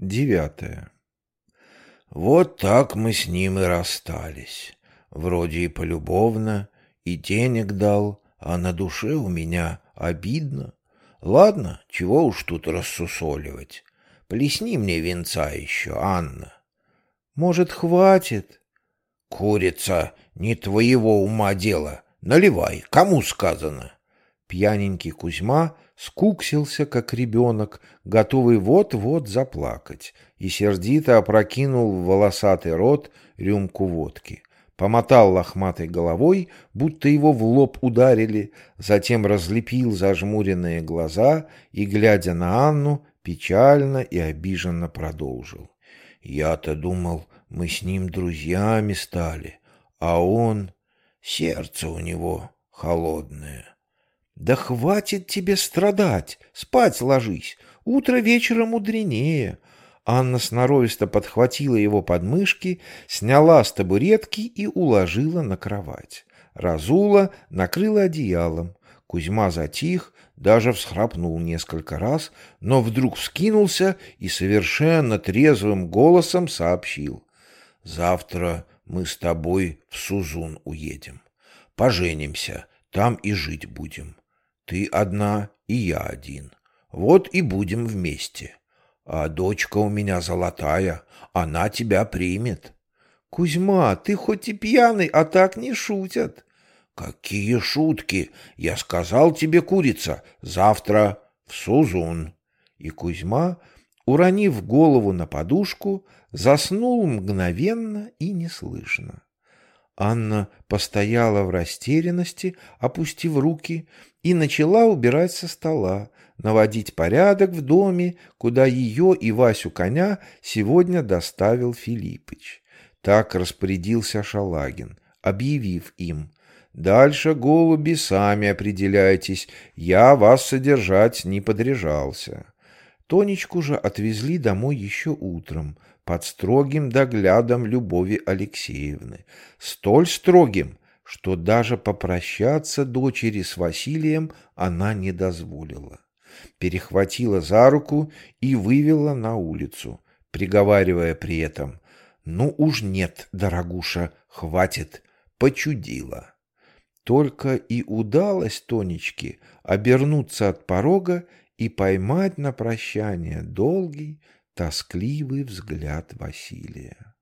Девятое. Вот так мы с ним и расстались. Вроде и полюбовно, и денег дал, а на душе у меня обидно. Ладно, чего уж тут рассусоливать. Плесни мне венца еще, Анна. Может, хватит? Курица, не твоего ума дело. Наливай, кому сказано? Пьяненький Кузьма скуксился, как ребенок, готовый вот-вот заплакать, и сердито опрокинул в волосатый рот рюмку водки. Помотал лохматой головой, будто его в лоб ударили, затем разлепил зажмуренные глаза и, глядя на Анну, печально и обиженно продолжил. «Я-то думал, мы с ним друзьями стали, а он... Сердце у него холодное». «Да хватит тебе страдать! Спать ложись! Утро вечера мудренее!» Анна сноровисто подхватила его подмышки, сняла с табуретки и уложила на кровать. Разула, накрыла одеялом. Кузьма затих, даже всхрапнул несколько раз, но вдруг вскинулся и совершенно трезвым голосом сообщил. «Завтра мы с тобой в Сузун уедем. Поженимся, там и жить будем. Ты одна, и я один. Вот и будем вместе. А дочка у меня золотая, она тебя примет». «Кузьма, ты хоть и пьяный, а так не шутят». «Какие шутки! Я сказал тебе, курица, завтра в Сузун!» И Кузьма, уронив голову на подушку, заснул мгновенно и неслышно. Анна постояла в растерянности, опустив руки, и начала убирать со стола, наводить порядок в доме, куда ее и Васю коня сегодня доставил Филиппыч. Так распорядился Шалагин, объявив им Дальше, голуби, сами определяйтесь, я вас содержать не подряжался. Тонечку же отвезли домой еще утром, под строгим доглядом Любови Алексеевны. Столь строгим, что даже попрощаться дочери с Василием она не дозволила. Перехватила за руку и вывела на улицу, приговаривая при этом «Ну уж нет, дорогуша, хватит, почудила». Только и удалось Тонечке обернуться от порога и поймать на прощание долгий, тоскливый взгляд Василия.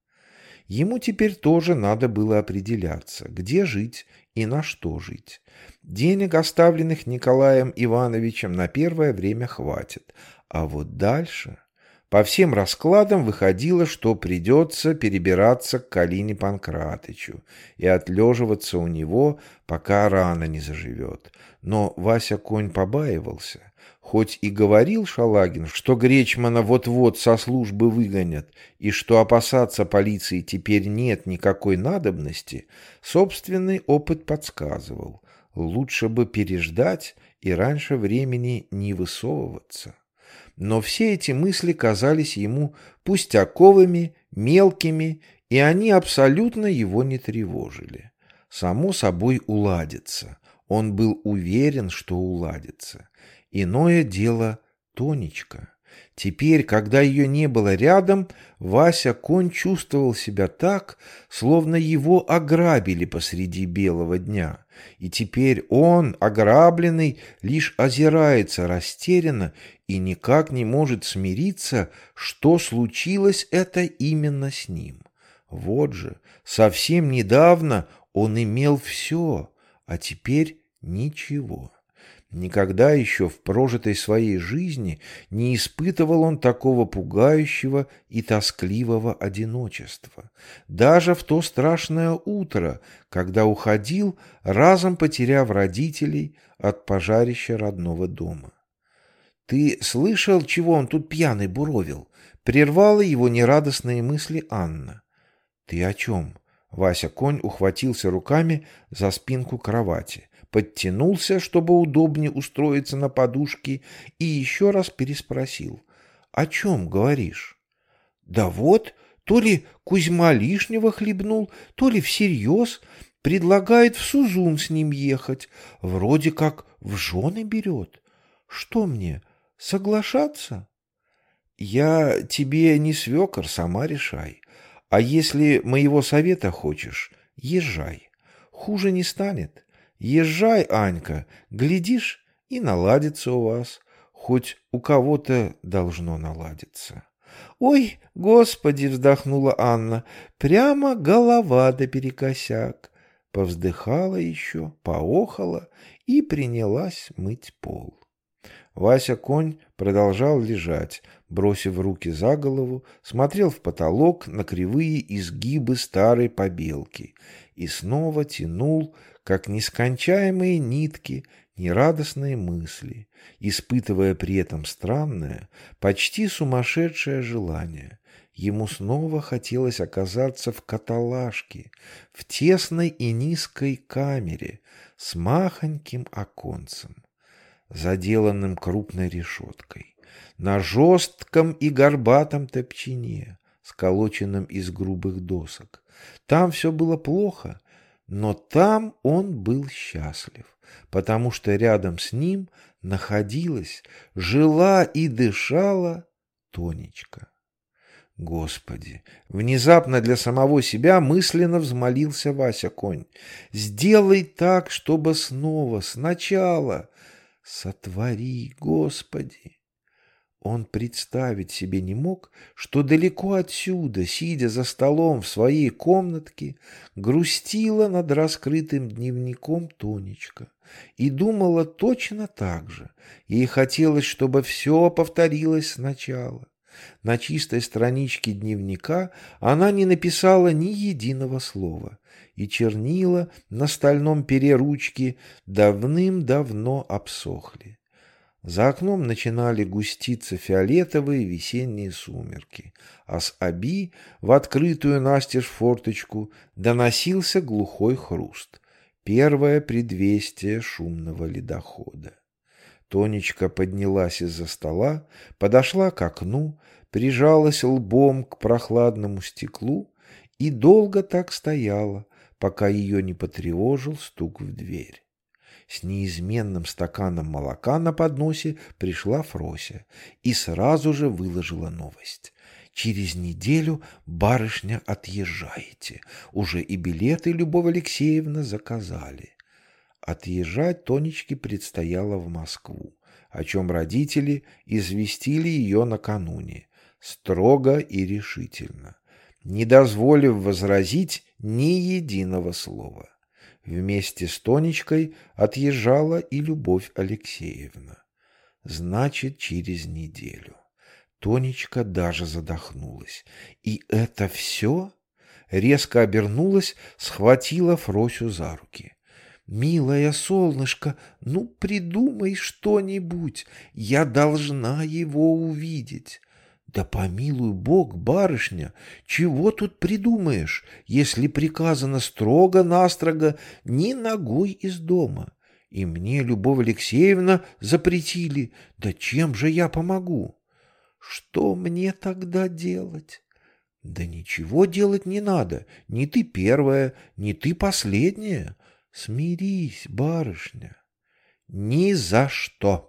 Ему теперь тоже надо было определяться, где жить и на что жить. Денег, оставленных Николаем Ивановичем, на первое время хватит, а вот дальше... По всем раскладам выходило, что придется перебираться к Калине Панкратычу и отлеживаться у него, пока рана не заживет. Но Вася конь побаивался. Хоть и говорил Шалагин, что Гречмана вот-вот со службы выгонят, и что опасаться полиции теперь нет никакой надобности, собственный опыт подсказывал. Лучше бы переждать и раньше времени не высовываться но все эти мысли казались ему пустяковыми, мелкими, и они абсолютно его не тревожили. Само собой уладится. Он был уверен, что уладится. Иное дело Тонечка. Теперь, когда ее не было рядом, Вася Конь чувствовал себя так, словно его ограбили посреди белого дня. И теперь он, ограбленный, лишь озирается растерянно и никак не может смириться, что случилось это именно с ним. Вот же, совсем недавно он имел все, а теперь ничего. Никогда еще в прожитой своей жизни не испытывал он такого пугающего и тоскливого одиночества. Даже в то страшное утро, когда уходил, разом потеряв родителей от пожарища родного дома. «Ты слышал, чего он тут пьяный буровил?» Прервала его нерадостные мысли Анна. «Ты о чем?» Вася Конь ухватился руками за спинку кровати подтянулся, чтобы удобнее устроиться на подушке, и еще раз переспросил. «О чем говоришь?» «Да вот, то ли Кузьма лишнего хлебнул, то ли всерьез предлагает в Сузун с ним ехать, вроде как в жены берет. Что мне, соглашаться?» Я тебе не свекор, сама решай. А если моего совета хочешь, езжай. Хуже не станет. Езжай, Анька, глядишь, и наладится у вас. Хоть у кого-то должно наладиться. «Ой, господи!» — вздохнула Анна. «Прямо голова да перекосяк!» Повздыхала еще, поохала и принялась мыть пол. Вася конь продолжал лежать, бросив руки за голову, смотрел в потолок на кривые изгибы старой побелки и снова тянул, как нескончаемые нитки, нерадостные мысли, испытывая при этом странное, почти сумасшедшее желание. Ему снова хотелось оказаться в каталажке, в тесной и низкой камере с махоньким оконцем, заделанным крупной решеткой, на жестком и горбатом топчине, сколоченном из грубых досок. Там все было плохо, но там он был счастлив, потому что рядом с ним находилась, жила и дышала Тонечка. Господи! Внезапно для самого себя мысленно взмолился Вася Конь. Сделай так, чтобы снова, сначала. Сотвори, Господи! Он представить себе не мог, что далеко отсюда, сидя за столом в своей комнатке, грустила над раскрытым дневником Тонечка и думала точно так же. Ей хотелось, чтобы все повторилось сначала. На чистой страничке дневника она не написала ни единого слова, и чернила на стальном пере ручки давным-давно обсохли. За окном начинали густиться фиолетовые весенние сумерки, а с оби в открытую настежь форточку доносился глухой хруст, первое предвестие шумного ледохода. Тонечка поднялась из-за стола, подошла к окну, прижалась лбом к прохладному стеклу и долго так стояла, пока ее не потревожил стук в дверь. С неизменным стаканом молока на подносе пришла Фрося и сразу же выложила новость. Через неделю, барышня, отъезжаете. Уже и билеты Любовь Алексеевна заказали. Отъезжать Тонечке предстояло в Москву, о чем родители известили ее накануне, строго и решительно, не дозволив возразить ни единого слова. Вместе с Тонечкой отъезжала и Любовь Алексеевна. Значит, через неделю. Тонечка даже задохнулась. И это все? Резко обернулась, схватила Фросю за руки. «Милая солнышко, ну придумай что-нибудь, я должна его увидеть. Да помилуй бог, барышня, чего тут придумаешь, если приказано строго-настрого ни ногой из дома? И мне, Любовь Алексеевна, запретили. Да чем же я помогу? Что мне тогда делать? Да ничего делать не надо. Ни ты первая, ни ты последняя. Смирись, барышня. Ни за что.